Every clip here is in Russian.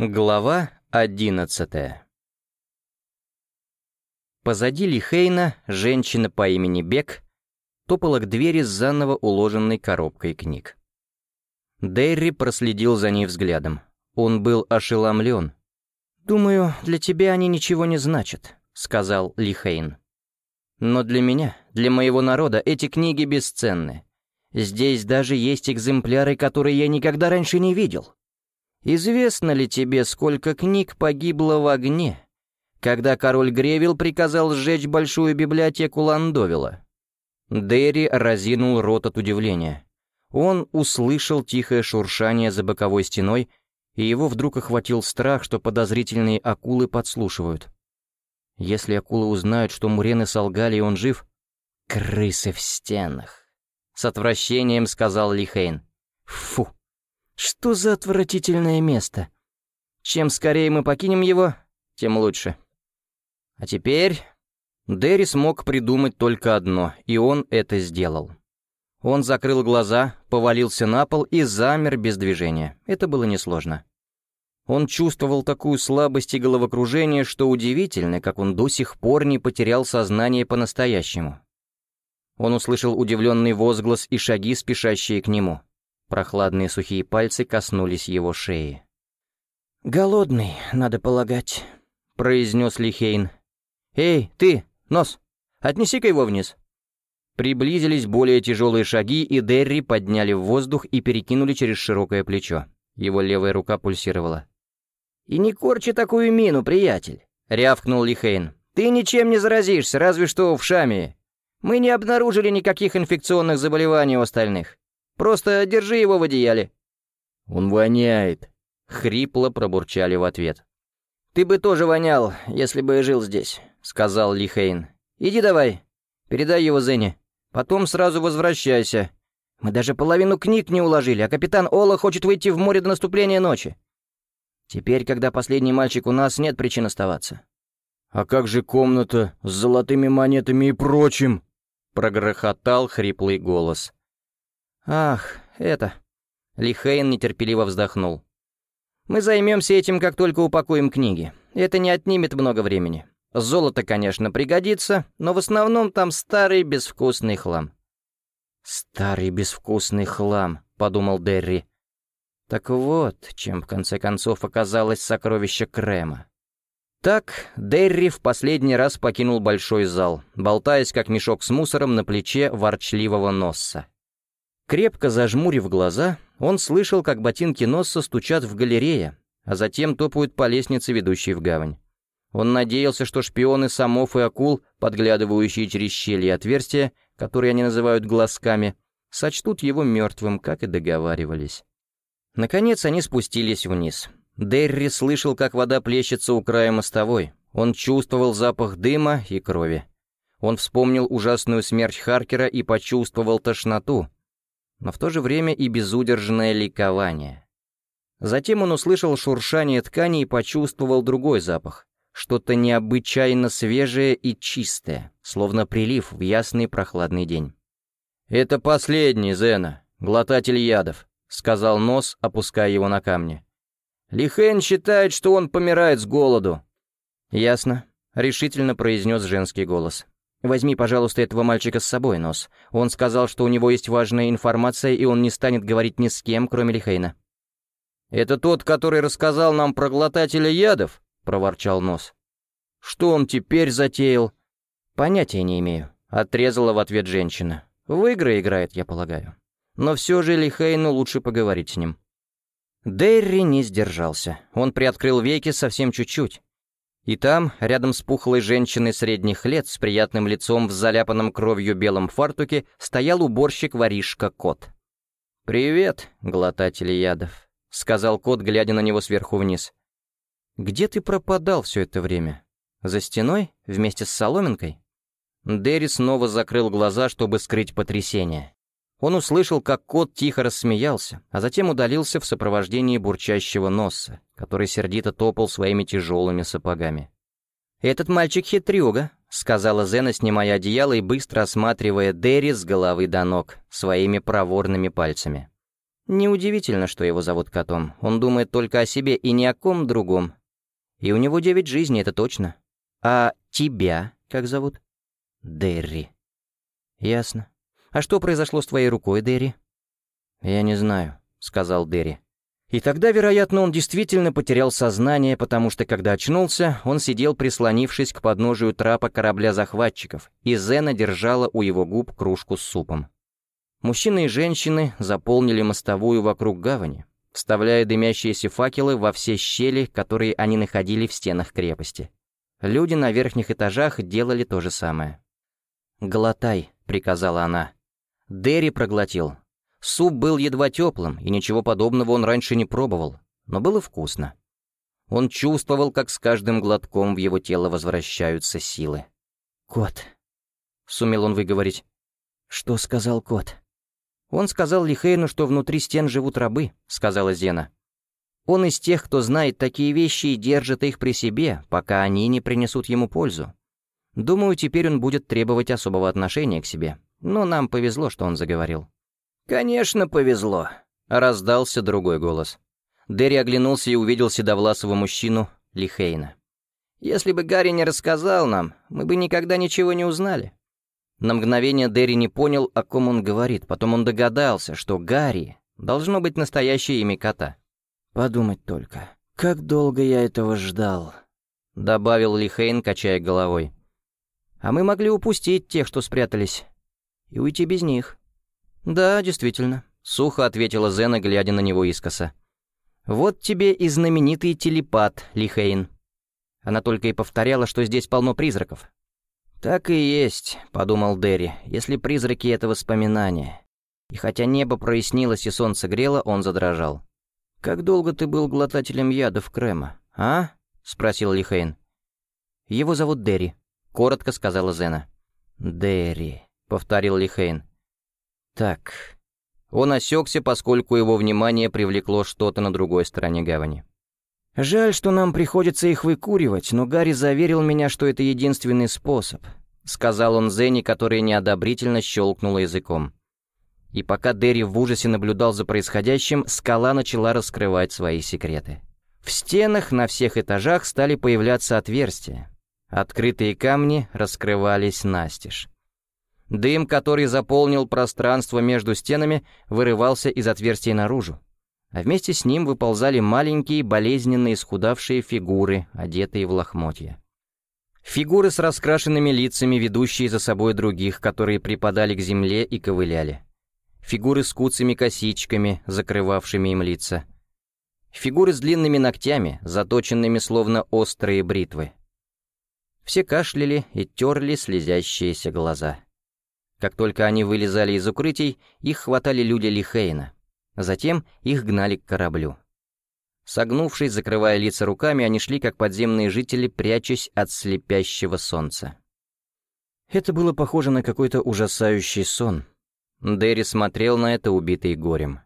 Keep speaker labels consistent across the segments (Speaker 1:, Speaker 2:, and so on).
Speaker 1: Глава одиннадцатая Позади Лихейна женщина по имени Бек топала к двери с заново уложенной коробкой книг. Дэйри проследил за ней взглядом. Он был ошеломлен. «Думаю, для тебя они ничего не значат», — сказал Лихейн. «Но для меня, для моего народа, эти книги бесценны. Здесь даже есть экземпляры, которые я никогда раньше не видел. Известно ли тебе, сколько книг погибло в огне, когда король Гревил приказал сжечь большую библиотеку Ландовила?» Дерри разинул рот от удивления. Он услышал тихое шуршание за боковой стеной, и его вдруг охватил страх, что подозрительные акулы подслушивают. Если акулы узнают, что Мурены солгали и он жив... «Крысы в стенах!» — с отвращением сказал Лихейн. «Фу! Что за отвратительное место? Чем скорее мы покинем его, тем лучше. А теперь...» Дерри смог придумать только одно, и он это сделал. Он закрыл глаза, повалился на пол и замер без движения. Это было несложно. Он чувствовал такую слабость и головокружение, что удивительно, как он до сих пор не потерял сознание по-настоящему. Он услышал удивленный возглас и шаги, спешащие к нему. Прохладные сухие пальцы коснулись его шеи. «Голодный, надо полагать», — произнес Лихейн. «Эй, ты, нос, отнеси-ка его вниз». Приблизились более тяжелые шаги, и Дерри подняли в воздух и перекинули через широкое плечо. Его левая рука пульсировала. «И не корчи такую мину, приятель», — рявкнул Лихейн. «Ты ничем не заразишься, разве что в Шамии. Мы не обнаружили никаких инфекционных заболеваний у остальных. Просто держи его в одеяле».
Speaker 2: «Он воняет», —
Speaker 1: хрипло пробурчали в ответ. «Ты бы тоже вонял, если бы жил здесь», — сказал Лихейн. «Иди давай, передай его Зене». Потом сразу возвращайся. Мы даже половину книг не уложили, а капитан Ола хочет выйти в море до наступления ночи. Теперь, когда последний мальчик у нас, нет причин оставаться».
Speaker 2: «А как же комната с золотыми монетами и прочим?» — прогрохотал хриплый голос.
Speaker 1: «Ах, это...» — Лихейн нетерпеливо вздохнул. «Мы займемся этим, как только упакуем книги. Это не отнимет много времени. Золото, конечно, пригодится, но в основном там старый безвкусный хлам». «Старый безвкусный хлам», — подумал Дерри. Так вот, чем в конце концов оказалось сокровище Крема. Так Дерри в последний раз покинул большой зал, болтаясь как мешок с мусором на плече ворчливого Носса. Крепко зажмурив глаза, он слышал, как ботинки Носса стучат в галерее, а затем топают по лестнице, ведущей в гавань. Он надеялся, что шпионы самов и акул, подглядывающие через щели и отверстия, которые они называют глазками, сочтут его мертвым, как и договаривались. Наконец они спустились вниз. Дерри слышал, как вода плещется у края мостовой. Он чувствовал запах дыма и крови. Он вспомнил ужасную смерть Харкера и почувствовал тошноту, но в то же время и безудержное ликование. Затем он услышал шуршание ткани и почувствовал другой запах что-то необычайно свежее и чистое, словно прилив в ясный прохладный день.
Speaker 2: «Это последний, Зена, глотатель ядов», — сказал Нос, опуская его на камни. «Лихен считает, что он помирает с голоду».
Speaker 1: «Ясно», — решительно произнес женский голос. «Возьми, пожалуйста, этого мальчика с собой, Нос. Он сказал, что у него есть важная информация, и он не станет говорить ни с кем, кроме Лихейна».
Speaker 2: «Это тот, который рассказал нам про глотателя ядов?» проворчал Нос. «Что он теперь затеял?»
Speaker 1: «Понятия не имею», — отрезала в ответ женщина. «В игры играет, я полагаю. Но все же Лихейну лучше поговорить с ним». Дерри не сдержался. Он приоткрыл веки совсем чуть-чуть. И там, рядом с пухлой женщиной средних лет с приятным лицом в заляпанном кровью белом фартуке, стоял уборщик-воришка Кот. «Привет, глотатели ядов», — сказал Кот, глядя на него сверху вниз. «Где ты пропадал все это время? За стеной? Вместе с соломинкой?» Дерри снова закрыл глаза, чтобы скрыть потрясение. Он услышал, как кот тихо рассмеялся, а затем удалился в сопровождении бурчащего носа, который сердито топал своими тяжелыми сапогами. «Этот мальчик хитрюга», — сказала Зена, снимая одеяло и быстро осматривая Дерри с головы до ног своими проворными пальцами. Неудивительно, что его зовут котом. Он думает только о себе и ни о ком другом. И у него девять жизней, это точно. А тебя как зовут? Дерри. Ясно. А что произошло с твоей рукой, Дерри? Я не знаю, сказал Дерри. И тогда, вероятно, он действительно потерял сознание, потому что, когда очнулся, он сидел, прислонившись к подножию трапа корабля захватчиков, и Зена держала у его губ кружку с супом. Мужчины и женщины заполнили мостовую вокруг гавани, вставляя дымящиеся факелы во все щели, которые они находили в стенах крепости. Люди на верхних этажах делали то же самое. «Глотай», — приказала она. Дерри проглотил. Суп был едва теплым, и ничего подобного он раньше не пробовал, но было вкусно. Он чувствовал, как с каждым глотком в его тело возвращаются силы. «Кот», — сумел он выговорить. «Что сказал кот?» «Он сказал Лихейну, что внутри стен живут рабы», — сказала Зена. «Он из тех, кто знает такие вещи и держит их при себе, пока они не принесут ему пользу. Думаю, теперь он будет требовать особого отношения к себе, но нам повезло, что он заговорил».
Speaker 2: «Конечно, повезло», — раздался другой голос.
Speaker 1: Дерри оглянулся и увидел седовласого мужчину Лихейна.
Speaker 2: «Если бы Гарри не рассказал нам, мы бы никогда ничего не узнали».
Speaker 1: На мгновение Дерри не понял, о ком он говорит, потом он догадался, что Гарри должно быть настоящее имя кота. «Подумать только, как долго я этого ждал», — добавил Лихейн, качая головой. «А мы могли упустить тех, что спрятались, и уйти без них». «Да, действительно», — сухо ответила Зена, глядя на него искоса. «Вот тебе и знаменитый телепат, Лихейн». Она только и повторяла, что здесь полно призраков. «Так и есть», — подумал Дерри, — «если призраки — это воспоминания». И хотя небо прояснилось и солнце грело, он задрожал. «Как долго ты был глотателем ядов Крема, а?» — спросил Лихейн. «Его зовут Дерри», — коротко сказала Зена. «Дерри», — повторил Лихейн. «Так». Он осекся, поскольку его внимание привлекло что-то на другой стороне гавани. «Жаль, что нам приходится их выкуривать, но Гарри заверил меня, что это единственный способ», — сказал он Зенни, которая неодобрительно щелкнула языком. И пока Дерри в ужасе наблюдал за происходящим, скала начала раскрывать свои секреты. В стенах на всех этажах стали появляться отверстия. Открытые камни раскрывались настежь. Дым, который заполнил пространство между стенами, вырывался из отверстий наружу а вместе с ним выползали маленькие, болезненно исхудавшие фигуры, одетые в лохмотья. Фигуры с раскрашенными лицами, ведущие за собой других, которые припадали к земле и ковыляли. Фигуры с куцами косичками, закрывавшими им лица. Фигуры с длинными ногтями, заточенными словно острые бритвы. Все кашляли и терли слезящиеся глаза. Как только они вылезали из укрытий, их хватали люди Лихейна — Затем их гнали к кораблю. Согнувшись, закрывая лица руками, они шли, как подземные жители, прячась от слепящего солнца. Это было похоже на какой-то ужасающий сон. Дерри смотрел на это, убитый горем.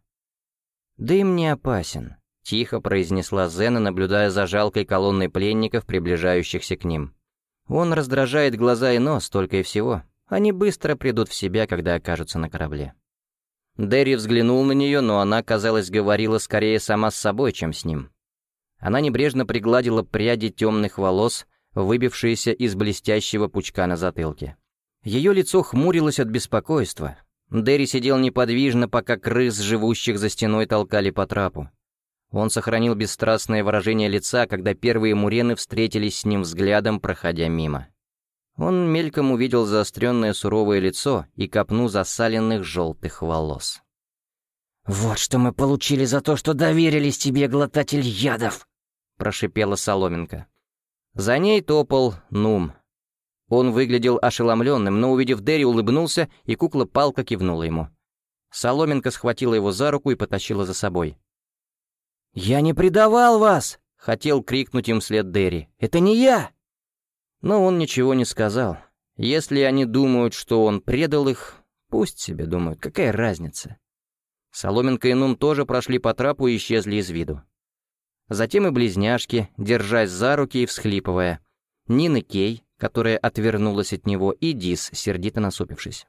Speaker 1: «Дым не опасен», — тихо произнесла Зена, наблюдая за жалкой колонной пленников, приближающихся к ним. «Он раздражает глаза и нос, только и всего. Они быстро придут в себя, когда окажутся на корабле». Дерри взглянул на нее, но она, казалось, говорила скорее сама с собой, чем с ним. Она небрежно пригладила пряди темных волос, выбившиеся из блестящего пучка на затылке. Ее лицо хмурилось от беспокойства. Дерри сидел неподвижно, пока крыс, живущих за стеной, толкали по трапу. Он сохранил бесстрастное выражение лица, когда первые мурены встретились с ним взглядом, проходя мимо. Он мельком увидел заостренное суровое лицо и копну засаленных желтых волос.
Speaker 2: «Вот что мы получили за то, что доверились тебе, глотатель ядов!» — прошипела Соломенко.
Speaker 1: За ней топал Нум. Он выглядел ошеломленным, но, увидев Дерри, улыбнулся, и кукла-палка кивнула ему. Соломенко схватила его за руку и потащила за собой.
Speaker 2: «Я не предавал вас!» — хотел крикнуть им вслед Дерри. «Это не я!»
Speaker 1: Но он ничего не сказал. Если они думают, что он предал их, пусть себе думают, какая разница. Соломенка и Нум тоже прошли по трапу и исчезли из виду. Затем и близняшки, держась за руки и всхлипывая. Нина Кей, которая отвернулась от него, и Дис, сердито насупившись.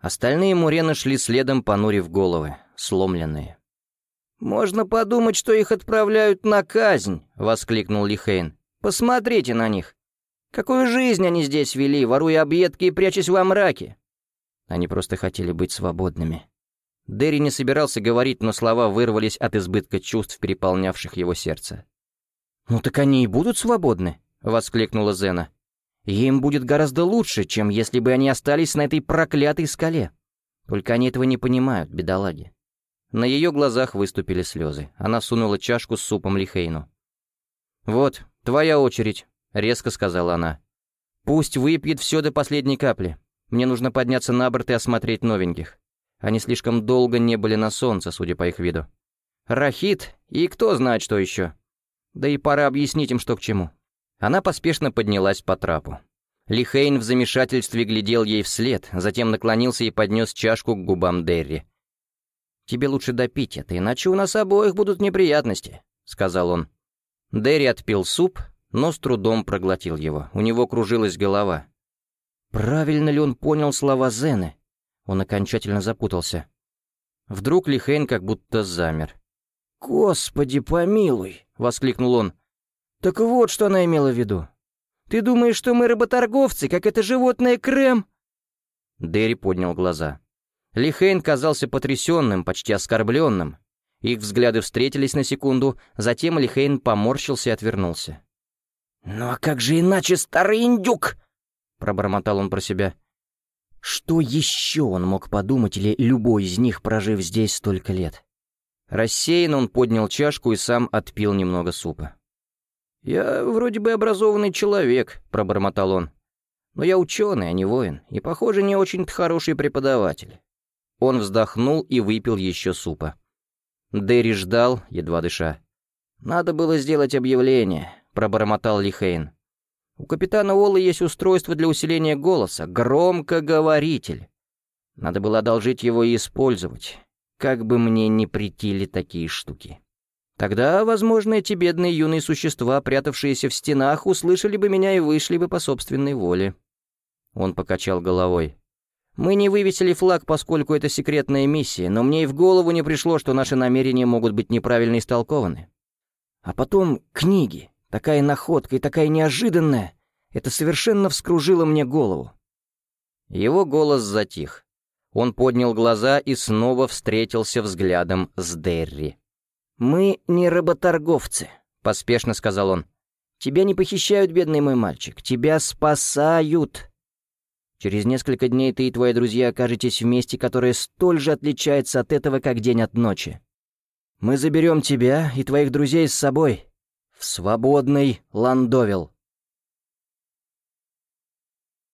Speaker 1: Остальные мурены шли следом, понурив головы, сломленные.
Speaker 2: «Можно подумать, что их отправляют на казнь», — воскликнул Лихейн. «Посмотрите на них. Какую жизнь они здесь вели, воруя объедки и прячась во мраке?»
Speaker 1: Они просто хотели быть свободными. Дерри не собирался говорить, но слова вырвались от избытка чувств, переполнявших его сердце. «Ну так они и будут свободны», — воскликнула Зена. «Им будет гораздо лучше, чем если бы они остались на этой проклятой скале. Только они этого не понимают, бедолаги». На ее глазах выступили слезы. Она сунула чашку с супом Лихейну. «Вот, твоя очередь», — резко сказала она. «Пусть выпьет все до последней капли. Мне нужно подняться на борт и осмотреть новеньких. Они слишком долго не были на солнце, судя по их виду. Рахит и кто знает, что еще. Да и пора объяснить им, что к чему». Она поспешно поднялась по трапу. Лихейн в замешательстве глядел ей вслед, затем наклонился и поднес чашку к губам Дерри. «Тебе лучше допить это, иначе у нас обоих будут неприятности», — сказал он. Дерри отпил суп, но с трудом проглотил его. У него кружилась голова. Правильно ли он понял слова Зены? Он окончательно запутался. Вдруг Лихейн как будто замер.
Speaker 2: «Господи помилуй!» — воскликнул он. «Так вот, что она имела в виду. Ты думаешь, что мы работорговцы, как это животное Крем?»
Speaker 1: Дерри поднял глаза. Лихейн казался потрясенным, почти оскорбленным. Их взгляды встретились на секунду, затем Лихейн поморщился и отвернулся.
Speaker 2: «Ну а как же иначе, старый индюк?» — пробормотал он про себя.
Speaker 1: Что еще он мог подумать, или любой из них, прожив здесь столько лет? Рассеянно он поднял чашку и сам отпил немного супа.
Speaker 2: «Я вроде бы образованный человек», — пробормотал он. «Но я ученый, а не воин, и, похоже, не очень-то хороший преподаватель».
Speaker 1: Он вздохнул и выпил еще супа. Дерри ждал, едва дыша.
Speaker 2: «Надо было сделать объявление», — пробормотал Лихейн. «У капитана Уолла есть устройство для усиления голоса, громкоговоритель. Надо было одолжить его и использовать, как бы мне не притили такие штуки». Тогда, возможно, эти бедные юные существа, прятавшиеся в стенах, услышали бы меня и вышли бы по собственной воле. Он покачал головой. Мы не вывесили флаг, поскольку это секретная миссия, но мне и в голову не пришло, что наши намерения могут быть неправильно истолкованы. А потом книги. Такая находка и такая неожиданная. Это совершенно вскружило мне голову.
Speaker 1: Его голос затих. Он поднял глаза и снова встретился взглядом с Дерри.
Speaker 2: «Мы не работорговцы», — поспешно сказал он. «Тебя не похищают, бедный мой мальчик. Тебя спасают. Через несколько дней ты и твои друзья окажетесь в месте, которое столь же отличается от этого, как день от ночи. Мы заберем тебя и твоих друзей с собой в свободный Ландовил.